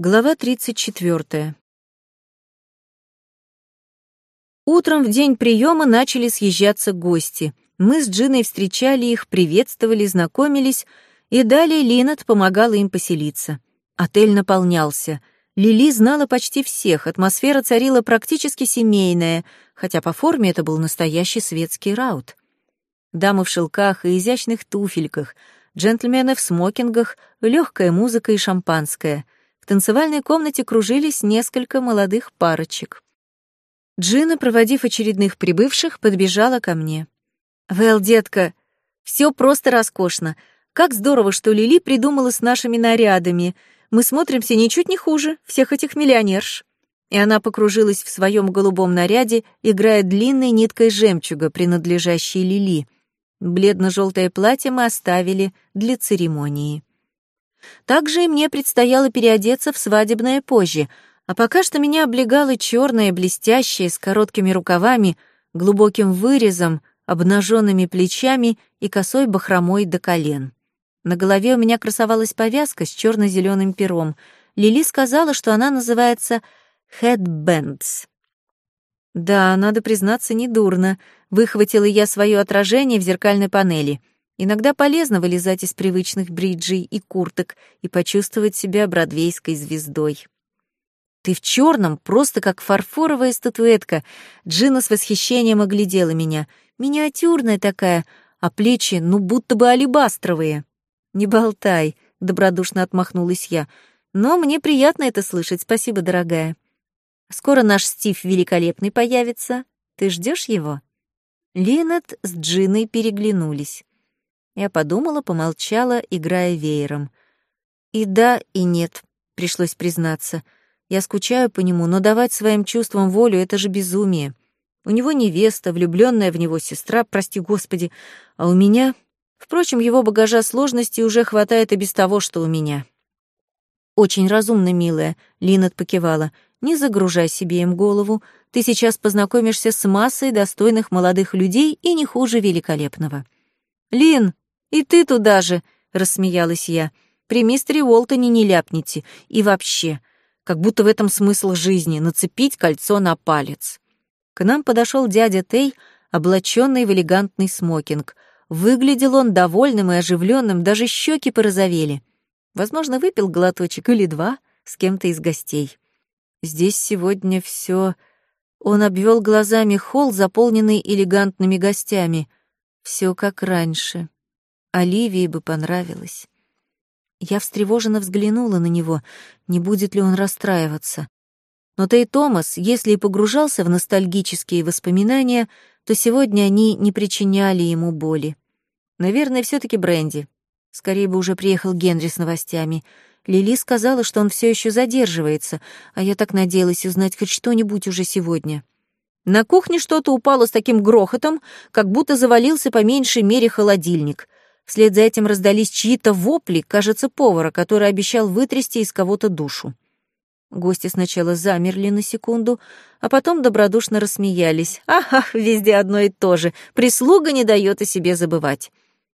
Глава 34. Утром в день приема начали съезжаться гости. Мы с Джиной встречали их, приветствовали, знакомились, и далее Линет помогала им поселиться. Отель наполнялся. Лили знала почти всех, атмосфера царила практически семейная, хотя по форме это был настоящий светский раут. Дамы в шелках и изящных туфельках, джентльмены в смокингах, легкая музыка и шампанское — танцевальной комнате кружились несколько молодых парочек. Джина, проводив очередных прибывших, подбежала ко мне. «Вэл, детка, все просто роскошно. Как здорово, что Лили придумала с нашими нарядами. Мы смотримся ничуть не хуже всех этих миллионерш». И она покружилась в своем голубом наряде, играя длинной ниткой жемчуга, принадлежащей Лили. Бледно-желтое платье мы оставили для церемонии. Также и мне предстояло переодеться в свадебное позже, а пока что меня облегало черное, блестящее, с короткими рукавами, глубоким вырезом, обнаженными плечами и косой бахромой до колен. На голове у меня красовалась повязка с черно-зеленым пером. Лили сказала, что она называется «headbands». Да, надо признаться, недурно. Выхватила я свое отражение в зеркальной панели — Иногда полезно вылезать из привычных бриджей и курток и почувствовать себя бродвейской звездой. «Ты в черном, просто как фарфоровая статуэтка!» Джина с восхищением оглядела меня. «Миниатюрная такая, а плечи, ну, будто бы алебастровые». «Не болтай», — добродушно отмахнулась я. «Но мне приятно это слышать, спасибо, дорогая. Скоро наш Стив великолепный появится. Ты ждешь его?» Линет с Джиной переглянулись. Я подумала, помолчала, играя веером. И да, и нет, пришлось признаться. Я скучаю по нему, но давать своим чувствам волю — это же безумие. У него невеста, влюбленная в него сестра, прости господи, а у меня... Впрочем, его багажа сложностей уже хватает и без того, что у меня. «Очень разумно, милая», — Линет покивала. «Не загружай себе им голову. Ты сейчас познакомишься с массой достойных молодых людей и не хуже великолепного». «Лин, «И ты туда же», — рассмеялась я. «При мистере Уолтоне не ляпните. И вообще, как будто в этом смысл жизни — нацепить кольцо на палец». К нам подошел дядя Тей, облаченный в элегантный смокинг. Выглядел он довольным и оживленным, даже щеки порозовели. Возможно, выпил глоточек или два с кем-то из гостей. Здесь сегодня все. Он обвел глазами холл, заполненный элегантными гостями. Все как раньше. Оливии бы понравилось. Я встревоженно взглянула на него, не будет ли он расстраиваться. Но Тей Томас, если и погружался в ностальгические воспоминания, то сегодня они не причиняли ему боли. Наверное, все таки Бренди. Скорее бы уже приехал Генри с новостями. Лили сказала, что он все еще задерживается, а я так надеялась узнать хоть что-нибудь уже сегодня. На кухне что-то упало с таким грохотом, как будто завалился по меньшей мере холодильник — Вслед за этим раздались чьи-то вопли, кажется, повара, который обещал вытрясти из кого-то душу. Гости сначала замерли на секунду, а потом добродушно рассмеялись. «Ага, везде одно и то же. Прислуга не дает о себе забывать».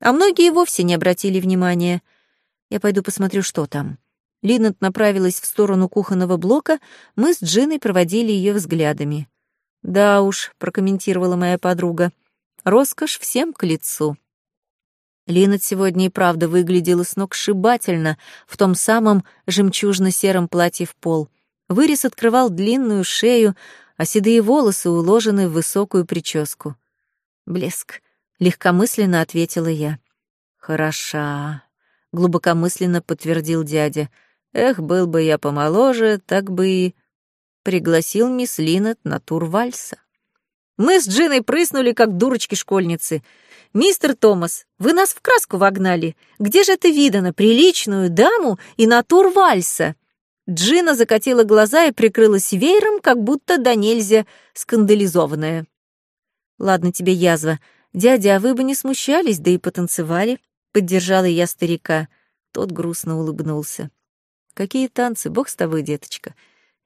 А многие вовсе не обратили внимания. Я пойду посмотрю, что там. Линнет направилась в сторону кухонного блока, мы с Джиной проводили ее взглядами. «Да уж», — прокомментировала моя подруга, — «роскошь всем к лицу». Линет сегодня и правда выглядела сногсшибательно в том самом жемчужно-сером платье в пол. Вырез открывал длинную шею, а седые волосы уложены в высокую прическу. «Блеск», — легкомысленно ответила я. «Хороша», — глубокомысленно подтвердил дядя. «Эх, был бы я помоложе, так бы и...» Пригласил мисс Линет на тур вальса. Мы с Джиной прыснули, как дурочки-школьницы — «Мистер Томас, вы нас в краску вогнали. Где же это видано, приличную даму и натур вальса?» Джина закатила глаза и прикрылась веером, как будто до нельзя скандализованная. «Ладно тебе язва. Дядя, а вы бы не смущались, да и потанцевали?» Поддержала я старика. Тот грустно улыбнулся. «Какие танцы, бог с тобой, деточка.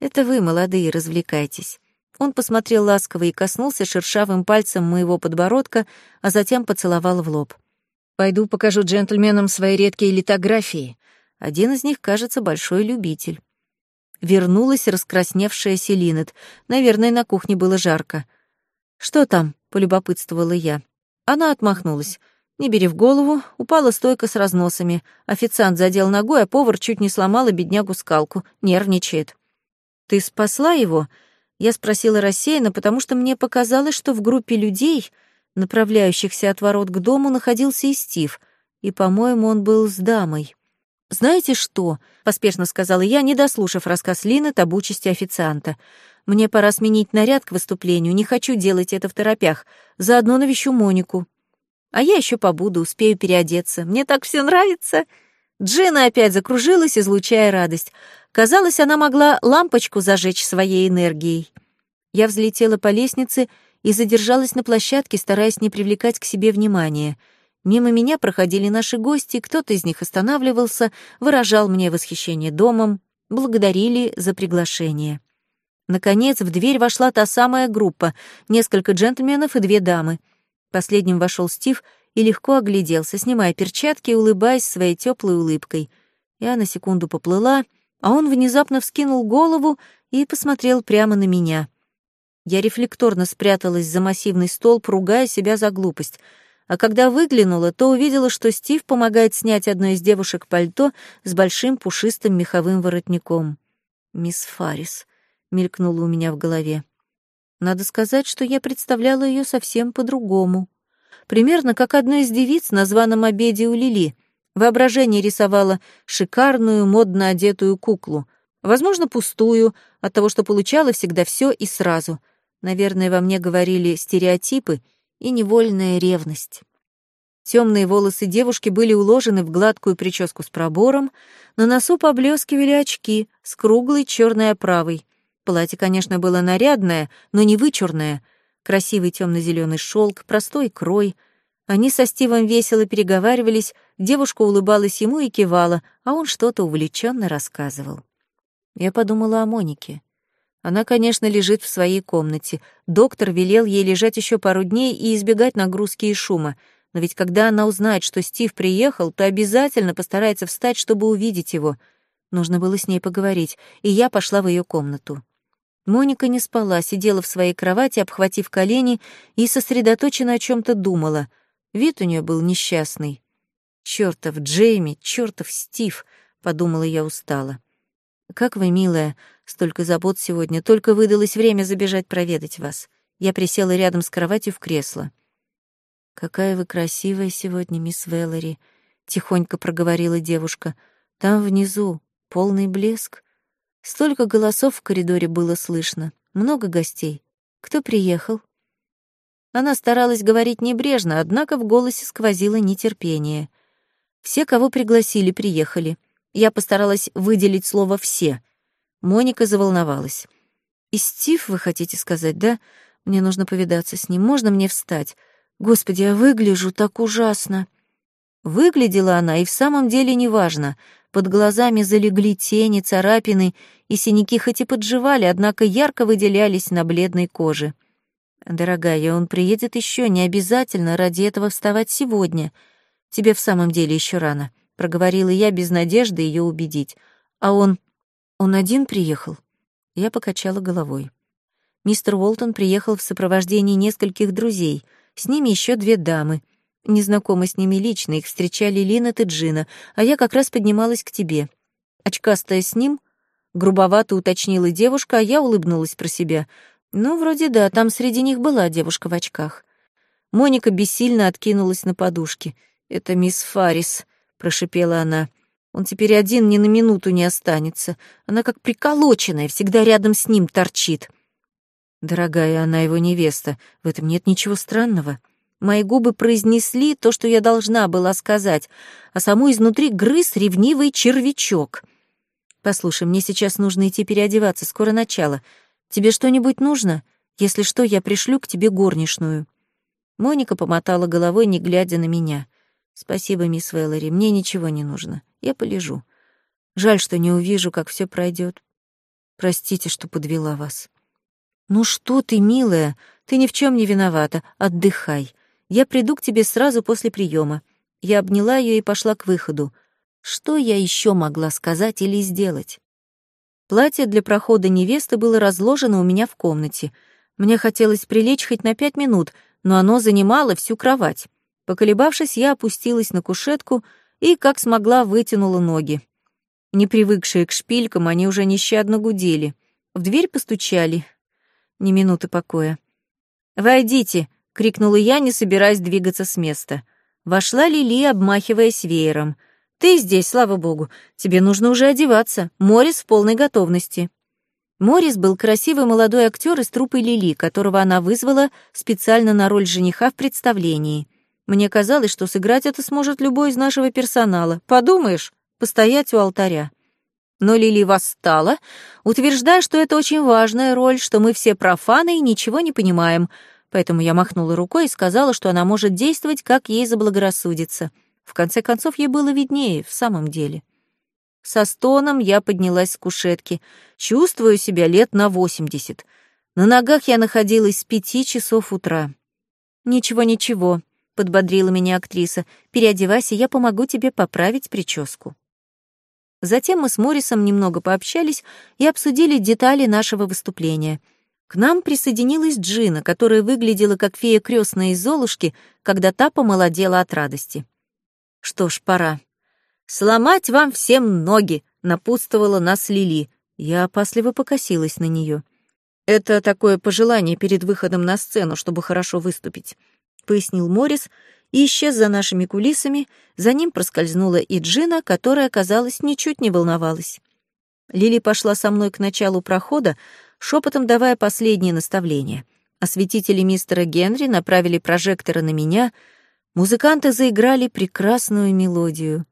Это вы, молодые, развлекайтесь. Он посмотрел ласково и коснулся шершавым пальцем моего подбородка, а затем поцеловал в лоб. «Пойду покажу джентльменам свои редкие литографии. Один из них, кажется, большой любитель». Вернулась раскрасневшаяся Линет. Наверное, на кухне было жарко. «Что там?» — полюбопытствовала я. Она отмахнулась. Не бери в голову, упала стойка с разносами. Официант задел ногой, а повар чуть не сломала беднягу скалку. Нервничает. «Ты спасла его?» Я спросила рассеянно, потому что мне показалось, что в группе людей, направляющихся от ворот к дому, находился и Стив, и, по-моему, он был с дамой. «Знаете что?» — поспешно сказала я, не дослушав рассказ Лины об участи официанта. «Мне пора сменить наряд к выступлению, не хочу делать это в торопях. Заодно навещу Монику. А я еще побуду, успею переодеться. Мне так все нравится!» Джина опять закружилась, излучая радость. Казалось, она могла лампочку зажечь своей энергией. Я взлетела по лестнице и задержалась на площадке, стараясь не привлекать к себе внимания — Мимо меня проходили наши гости, кто-то из них останавливался, выражал мне восхищение домом, благодарили за приглашение. Наконец, в дверь вошла та самая группа, несколько джентльменов и две дамы. Последним вошел Стив и легко огляделся, снимая перчатки и улыбаясь своей теплой улыбкой. Я на секунду поплыла, а он внезапно вскинул голову и посмотрел прямо на меня. Я рефлекторно спряталась за массивный столб, ругая себя за глупость — а когда выглянула, то увидела, что Стив помогает снять одной из девушек пальто с большим пушистым меховым воротником. «Мисс Фаррис», — мелькнула у меня в голове. Надо сказать, что я представляла ее совсем по-другому. Примерно как одна из девиц на званом обеде у Лили. Воображение рисовало шикарную, модно одетую куклу. Возможно, пустую, от того, что получала всегда все и сразу. Наверное, во мне говорили стереотипы — и невольная ревность. Темные волосы девушки были уложены в гладкую прическу с пробором, на носу поблескивали очки с круглой черной оправой. Платье, конечно, было нарядное, но не вычурное. Красивый темно-зеленый шелк, простой крой. Они со Стивом весело переговаривались, девушка улыбалась ему и кивала, а он что-то увлеченно рассказывал. Я подумала о Монике. Она, конечно, лежит в своей комнате. Доктор велел ей лежать еще пару дней и избегать нагрузки и шума. Но ведь когда она узнает, что Стив приехал, то обязательно постарается встать, чтобы увидеть его. Нужно было с ней поговорить, и я пошла в ее комнату. Моника не спала, сидела в своей кровати, обхватив колени, и сосредоточенно о чем то думала. Вид у нее был несчастный. «Чёртов Джейми, чёртов Стив», — подумала я устало. «Как вы, милая, столько забот сегодня, только выдалось время забежать проведать вас». Я присела рядом с кроватью в кресло. «Какая вы красивая сегодня, мисс Веллори», — тихонько проговорила девушка. «Там внизу полный блеск. Столько голосов в коридоре было слышно, много гостей. Кто приехал?» Она старалась говорить небрежно, однако в голосе сквозило нетерпение. Все, кого пригласили, приехали — я постаралась выделить слово «все». Моника заволновалась. «И Стив, вы хотите сказать, да? Мне нужно повидаться с ним. Можно мне встать? Господи, я выгляжу так ужасно». Выглядела она и в самом деле неважно. Под глазами залегли тени, царапины, и синяки хоть и подживали, однако ярко выделялись на бледной коже. «Дорогая, он приедет еще, не обязательно ради этого вставать сегодня. Тебе в самом деле еще рано проговорила я без надежды ее убедить. А он... он один приехал? Я покачала головой. Мистер Уолтон приехал в сопровождении нескольких друзей, с ними еще две дамы. Незнакомы с ними лично, их встречали Лина и Джина, а я как раз поднималась к тебе. Очкастая с ним, грубовато уточнила девушка, а я улыбнулась про себя. Ну, вроде да, там среди них была девушка в очках. Моника бессильно откинулась на подушке. «Это мисс Фаррис», прошипела она. Он теперь один ни на минуту не останется. Она как приколоченная, всегда рядом с ним торчит. Дорогая, она его невеста. В этом нет ничего странного. Мои губы произнесли то, что я должна была сказать, а саму изнутри грыз ревнивый червячок. Послушай, мне сейчас нужно идти переодеваться, скоро начало. Тебе что-нибудь нужно? Если что, я пришлю к тебе горничную. Моника помотала головой, не глядя на меня. «Спасибо, мисс Веллори, мне ничего не нужно. Я полежу. Жаль, что не увижу, как все пройдет. Простите, что подвела вас». «Ну что ты, милая, ты ни в чем не виновата. Отдыхай. Я приду к тебе сразу после приема. Я обняла ее и пошла к выходу. Что я еще могла сказать или сделать? Платье для прохода невесты было разложено у меня в комнате. Мне хотелось прилечь хоть на пять минут, но оно занимало всю кровать. Поколебавшись, я опустилась на кушетку и, как смогла, вытянула ноги. Не привыкшие к шпилькам, они уже нещадно гудели. В дверь постучали. Ни минуты покоя. «Войдите!» — крикнула я, не собираясь двигаться с места. Вошла Лили, обмахиваясь веером. «Ты здесь, слава богу. Тебе нужно уже одеваться. Морис в полной готовности». Морис был красивый молодой актер из труппы Лили, которого она вызвала специально на роль жениха в представлении. Мне казалось, что сыграть это сможет любой из нашего персонала. Подумаешь, постоять у алтаря. Но Лили восстала, утверждая, что это очень важная роль, что мы все профаны и ничего не понимаем. Поэтому я махнула рукой и сказала, что она может действовать, как ей заблагорассудится. В конце концов, ей было виднее, в самом деле. Со стоном я поднялась с кушетки. Чувствую себя лет на восемьдесят. На ногах я находилась с пяти часов утра. «Ничего-ничего», — подбодрила меня актриса. «Переодевайся, я помогу тебе поправить прическу». Затем мы с Моррисом немного пообщались и обсудили детали нашего выступления. К нам присоединилась Джина, которая выглядела как фея крестная из Золушки, когда та помолодела от радости. Что ж, пора. «Сломать вам всем ноги!» — напутствовала нас Лили. Я опасливо покосилась на нее. «Это такое пожелание перед выходом на сцену, чтобы хорошо выступить», — пояснил Моррис, и исчез за нашими кулисами, за ним проскользнула и Джина, которая, казалось, ничуть не волновалась. Лили пошла со мной к началу прохода, шепотом давая последние наставления. Осветители мистера Генри направили прожекторы на меня, музыканты заиграли прекрасную мелодию.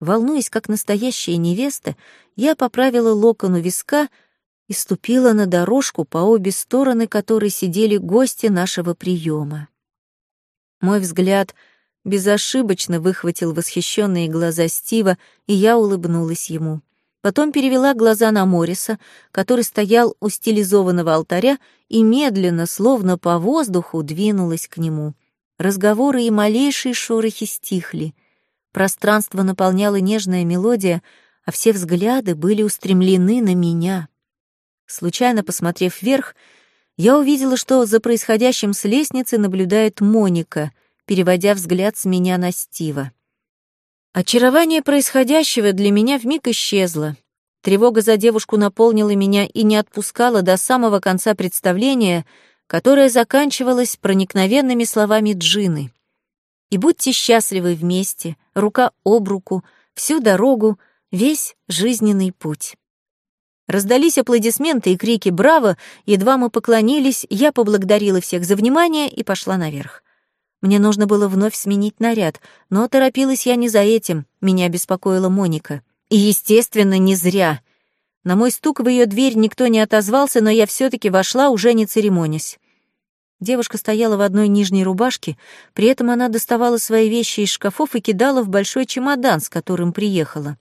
Волнуясь, как настоящая невеста, я поправила локон у виска и ступила на дорожку, по обе стороны которой сидели гости нашего приема. Мой взгляд безошибочно выхватил восхищенные глаза Стива, и я улыбнулась ему. Потом перевела глаза на Мориса, который стоял у стилизованного алтаря и медленно, словно по воздуху, двинулась к нему. Разговоры и малейшие шорохи стихли. Пространство наполняла нежная мелодия, а все взгляды были устремлены на меня. Случайно посмотрев вверх, я увидела, что за происходящим с лестницы наблюдает Моника, переводя взгляд с меня на Стива. Очарование происходящего для меня вмиг исчезло. Тревога за девушку наполнила меня и не отпускала до самого конца представления, которое заканчивалось проникновенными словами Джины. «И будьте счастливы вместе, рука об руку, всю дорогу, весь жизненный путь». Раздались аплодисменты и крики «Браво!», едва мы поклонились, я поблагодарила всех за внимание и пошла наверх. Мне нужно было вновь сменить наряд, но торопилась я не за этим, меня беспокоила Моника. И, естественно, не зря. На мой стук в ее дверь никто не отозвался, но я все таки вошла, уже не церемонясь. Девушка стояла в одной нижней рубашке, при этом она доставала свои вещи из шкафов и кидала в большой чемодан, с которым приехала.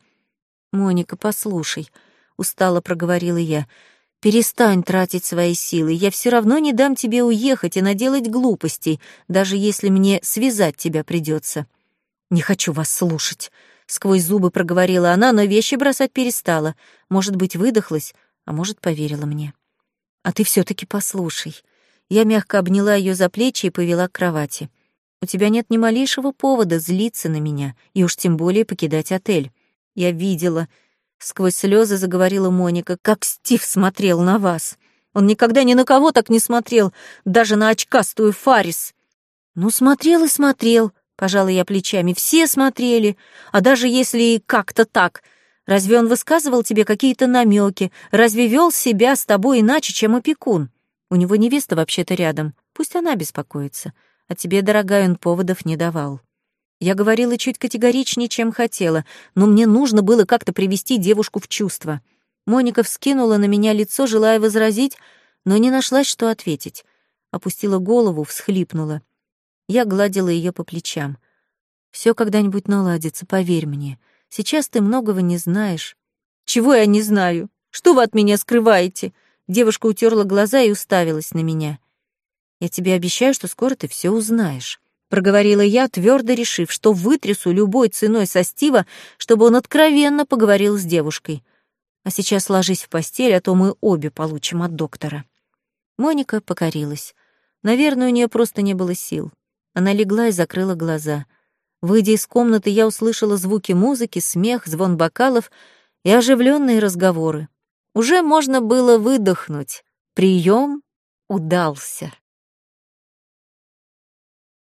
«Моника, послушай», — устало проговорила я. «Перестань тратить свои силы. Я все равно не дам тебе уехать и наделать глупостей, даже если мне связать тебя придется. «Не хочу вас слушать», — сквозь зубы проговорила она, но вещи бросать перестала. Может быть, выдохлась, а может, поверила мне. «А ты все таки послушай». Я мягко обняла ее за плечи и повела к кровати. «У тебя нет ни малейшего повода злиться на меня, и уж тем более покидать отель. Я видела, Сквозь слезы заговорила Моника, как Стив смотрел на вас. Он никогда ни на кого так не смотрел, даже на очкастую Фарис. Ну, смотрел и смотрел, пожала я плечами. Все смотрели, а даже если и как-то так. Разве он высказывал тебе какие-то намеки? Разве вел себя с тобой иначе, чем опекун? У него невеста вообще-то рядом. Пусть она беспокоится. А тебе, дорогая, он поводов не давал. Я говорила чуть категоричнее, чем хотела, но мне нужно было как-то привести девушку в чувство. Моника вскинула на меня лицо, желая возразить, но не нашлась, что ответить. Опустила голову, всхлипнула. Я гладила ее по плечам. Все когда-нибудь наладится, поверь мне. Сейчас ты многого не знаешь. Чего я не знаю? Что вы от меня скрываете? Девушка утерла глаза и уставилась на меня. Я тебе обещаю, что скоро ты все узнаешь проговорила я, твердо решив, что вытрясу любой ценой со Стива, чтобы он откровенно поговорил с девушкой. А сейчас ложись в постель, а то мы обе получим от доктора». Моника покорилась. Наверное, у нее просто не было сил. Она легла и закрыла глаза. Выйдя из комнаты, я услышала звуки музыки, смех, звон бокалов и оживленные разговоры. Уже можно было выдохнуть. Прием удался.